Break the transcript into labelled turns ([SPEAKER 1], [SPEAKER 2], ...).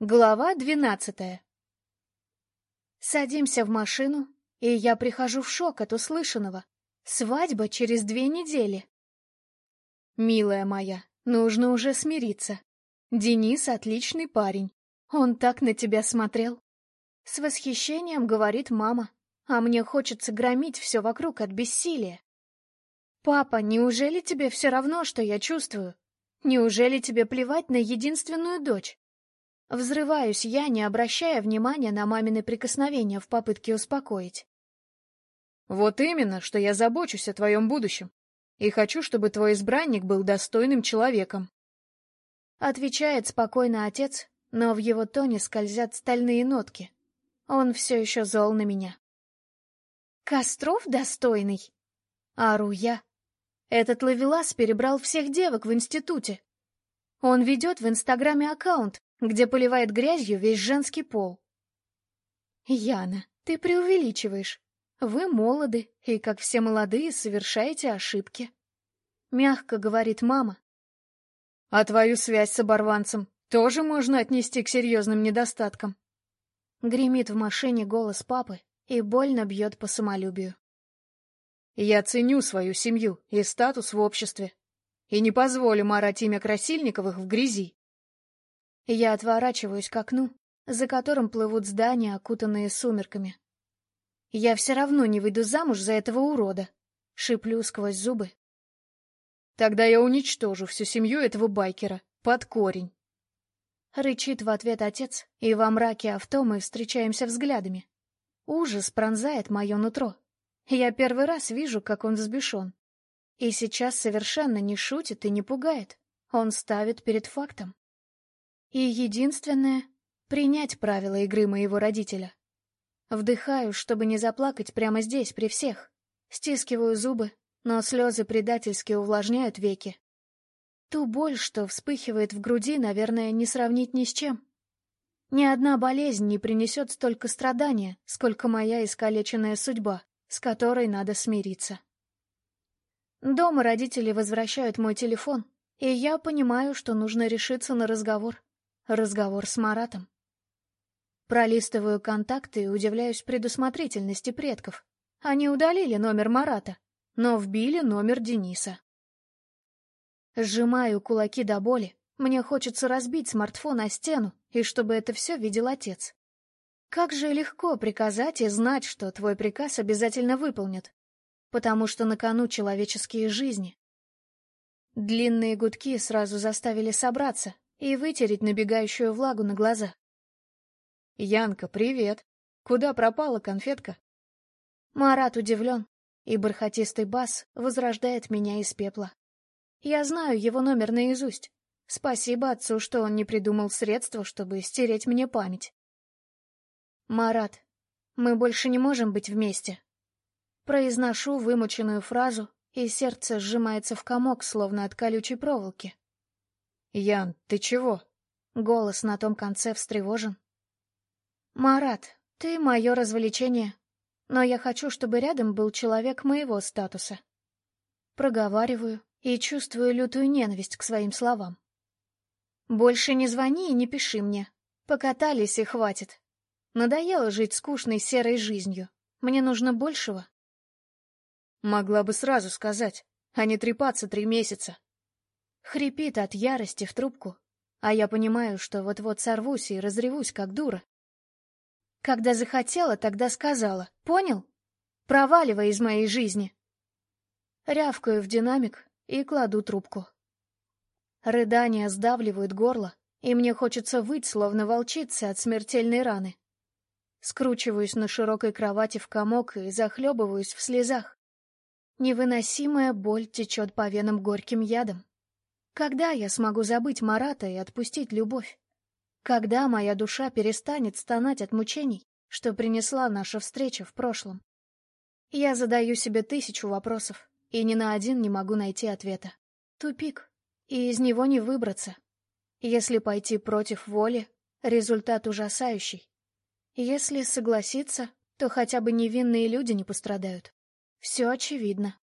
[SPEAKER 1] Глава двенадцатая Садимся в машину, и я прихожу в шок от услышанного. Свадьба через две недели. Милая моя, нужно уже смириться. Денис отличный парень. Он так на тебя смотрел. С восхищением говорит мама, а мне хочется громить все вокруг от бессилия. Папа, неужели тебе все равно, что я чувствую? Неужели тебе плевать на единственную дочь? Взрываюсь я, не обращая внимания на мамины прикосновения в попытке успокоить.
[SPEAKER 2] «Вот именно, что я забочусь о твоем будущем, и хочу, чтобы твой избранник был достойным человеком».
[SPEAKER 1] Отвечает спокойно отец, но в его тоне скользят стальные нотки. Он все еще зол на меня. «Костров достойный?» Ару я. Этот ловелас перебрал всех девок в институте. Он ведет в Инстаграме аккаунт, где поливает грязью весь женский пол. Яна, ты преувеличиваешь. Вы молоды, и, как все молодые, совершаете ошибки. Мягко говорит мама.
[SPEAKER 2] А твою связь с оборванцем тоже можно отнести к серьезным недостаткам.
[SPEAKER 1] Гремит в машине голос папы и больно бьет по самолюбию.
[SPEAKER 2] Я ценю свою семью и статус в обществе, и не позволю марать имя Красильниковых в грязи.
[SPEAKER 1] Я отворачиваюсь к окну, за которым плывут здания, окутанные сумерками. Я все равно не выйду замуж за этого урода, шиплю сквозь зубы.
[SPEAKER 2] Тогда я уничтожу всю семью этого байкера, под корень.
[SPEAKER 1] Рычит в ответ отец, и во мраке авто мы встречаемся взглядами. Ужас пронзает мое нутро. Я первый раз вижу, как он взбешен. И сейчас совершенно не шутит и не пугает. Он ставит перед фактом. И единственное — принять правила игры моего родителя. Вдыхаю, чтобы не заплакать прямо здесь, при всех. Стискиваю зубы, но слезы предательски увлажняют веки. Ту боль, что вспыхивает в груди, наверное, не сравнить ни с чем. Ни одна болезнь не принесет столько страдания, сколько моя искалеченная судьба, с которой надо смириться. Дома родители возвращают мой телефон, и я понимаю, что нужно решиться на разговор. Разговор с Маратом. Пролистываю контакты и удивляюсь предусмотрительности предков. Они удалили номер Марата, но вбили номер Дениса. Сжимаю кулаки до боли. Мне хочется разбить смартфон о стену, и чтобы это все видел отец. Как же легко приказать и знать, что твой приказ обязательно выполнят, потому что на кону человеческие жизни. Длинные гудки сразу заставили собраться, и вытереть набегающую влагу на глаза.
[SPEAKER 2] «Янка, привет! Куда пропала конфетка?»
[SPEAKER 1] Марат удивлен, и бархатистый бас возрождает меня из пепла. Я знаю его номер наизусть. Спасибо отцу, что он не придумал средства, чтобы стереть мне память. «Марат, мы больше не можем быть вместе». Произношу вымученную фразу, и сердце сжимается в комок, словно от колючей проволоки.
[SPEAKER 2] «Ян, ты чего?»
[SPEAKER 1] Голос на том конце встревожен. «Марат, ты мое развлечение, но я хочу, чтобы рядом был человек моего статуса». Проговариваю и чувствую лютую ненависть к своим словам. «Больше не звони и не пиши мне. Покатались и хватит. Надоело жить скучной серой жизнью. Мне нужно большего».
[SPEAKER 2] «Могла бы сразу сказать, а не трепаться три месяца»,
[SPEAKER 1] Хрипит от ярости в трубку, а я понимаю, что вот-вот сорвусь и разревусь, как дура. Когда захотела, тогда сказала. Понял? Проваливай из моей жизни. Рявкаю в динамик и кладу трубку. Рыдания сдавливают горло, и мне хочется выть, словно волчица от смертельной раны. Скручиваюсь на широкой кровати в комок и захлебываюсь в слезах. Невыносимая боль течет по венам горьким ядом. Когда я смогу забыть Марата и отпустить любовь? Когда моя душа перестанет стонать от мучений, что принесла наша встреча в прошлом? Я задаю себе тысячу вопросов, и ни на один не могу найти ответа. Тупик, и из него не выбраться. Если пойти против воли, результат ужасающий. Если согласиться, то хотя бы невинные люди не пострадают. Все очевидно.